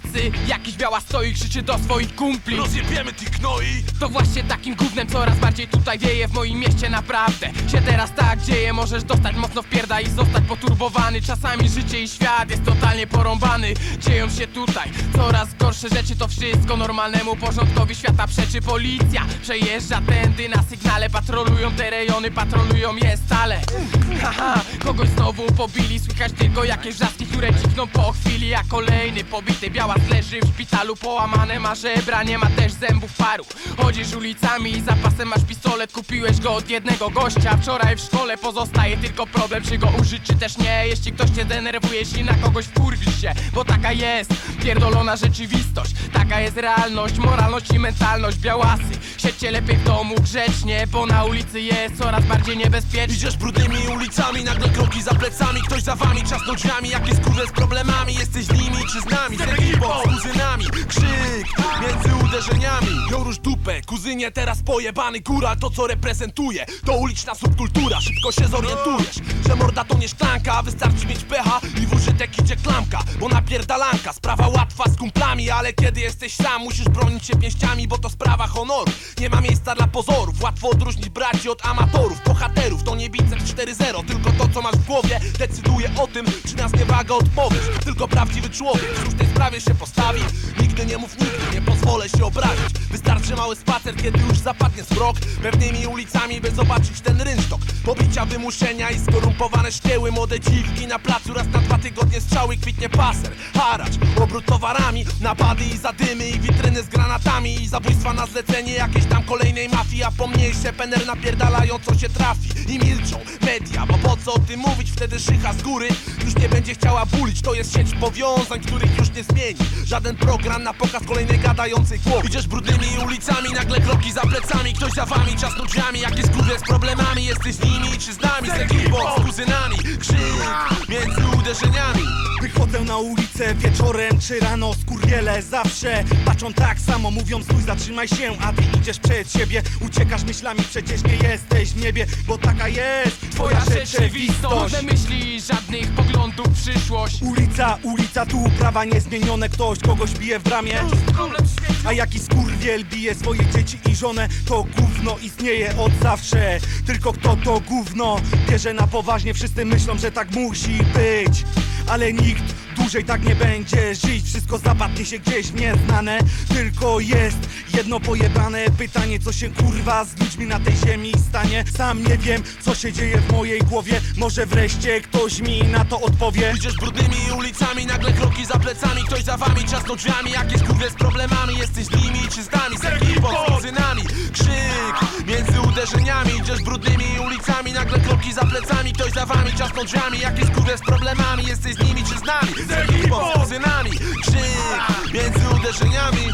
Wtedy jakiś biała stoi krzyczy do swoich kumpli. Rozjebiemy tych gnoi. To właśnie takim gównem coraz bardziej tutaj wieje w moim mieście naprawdę. Się teraz tak dzieje, możesz dostać mocno w pierda i zostać Czasami życie i świat jest totalnie porąbany. Dzieją się tutaj coraz gorsze rzeczy. To wszystko normalnemu porządkowi świata przeczy Policja. Przejeżdża tędy na sygnale. Patrolują te rejony, patrolują je stale. Haha, kogoś znowu pobili. Słychać tylko jakieś wrzaski, które cikną po chwili A kolejny pobity białas leży w szpitalu. Połamane ma żebra, nie ma też zębów paru. Chodzisz ulicami i zapasem masz pistolet. Kupiłeś go od jednego gościa. Wczoraj w szkole pozostaje tylko problem Czy go użyć, czy też nie Jeśli ktoś cię denerwuje, jeśli na kogoś wkurwisz się Bo taka jest pierdolona rzeczywistość. Taka jest realność, moralność i mentalność Białasy, siedźcie lepiej w domu grzecznie Bo na ulicy jest coraz bardziej niebezpiecznie. Idziesz brudnymi ulicami, nagle kroki za plecami. Ktoś za wami czasnął drzwiami, jakie skórze z problemami. Jesteś z nimi czy z nami, z ekipą, z kuzynami Krzyk między uderzeniami. Jorusz dupę, kuzynie teraz pojebany góral To co reprezentuje, to uliczna subkultura Szybko się zorientujesz, że morda to nie szklanka Wystarczy mieć pecha i w użytek idzie klamka Bo napierdalanka, sprawa łatwa z kumplami Ale kiedy jesteś sam, musisz bronić się pięściami Bo to sprawa honoru, nie ma miejsca dla pozorów Łatwo odróżnić braci od amatorów Bohaterów. To nie bicep 4-0 Tylko to co masz w głowie decyduje o tym Czy na zniewagę odpowiesz Tylko prawdziwy człowiek w tej sprawie się postawi. Nigdy nie mów nigdy, nie pozwolę się obrazić. Wystarczy mały spacer, kiedy już zapadnie zmrok Pewnymi ulicami, by zobaczyć ten Pobicia, wymuszenia i skorumpowane szkieły Młode dziwki na placu, raz na dwa tygodnie strzały Kwitnie paser, haracz, obrót towarami Napady i zadymy i witryny z granatami I zabójstwa na zlecenie jakiejś tam kolejnej mafii. A pomniejsze pener napierdalają co się trafi I milczą media, bo po co o tym mówić? Wtedy szycha z góry już nie będzie chciała bulić. To jest sieć powiązań, których już nie zmieni. Żaden program na pokaz kolejnej gadającej głowy. Idziesz brudnymi ulicami, nagle kroki za plecami. Ktoś za wami czasną drzwiami, jakie skórze z problemami. Jesteś z czy z nami, z ekipą, z kuzynami. Krzyk między uderzeniami. Wychodzę na ulicę wieczorem czy rano Skurwiele zawsze patrzą tak samo Mówią stój zatrzymaj się, a ty idziesz przed siebie. Uciekasz myślami, przecież nie jesteś w niebie Bo taka jest twoja rzeczywistość. Żadne myśli, żadnych poglądów, przyszłość. Ulica, ulica, tu prawa niezmienione. Ktoś kogoś bije w bramie. A jaki skurwiel bije swoje dzieci i żonę? To gówno istnieje od zawsze. Tylko kto to gówno bierze na poważnie? Wszyscy myślą, że tak musi być. Ale nikt dłużej tak nie będzie żyć. Wszystko zapadnie się gdzieś nieznane. Tylko jest jedno pojebane pytanie Co się kurwa z ludźmi na tej ziemi stanie. Sam nie wiem co się dzieje w mojej głowie. Może wreszcie ktoś mi na to odpowie. Idziesz brudnymi ulicami, nagle kroki za plecami. Ktoś za wami czasną drzwiami, jakie skórze z problemami. Jesteś z nimi czy z nami, z uderzeniami Idziesz brudnymi ulicami, nagle kroki za plecami Ktoś za wami czasną drzwiami, jakie skórze z problemami Jesteś z nimi czy z nami, z ekipą, z Krzyk między uderzeniami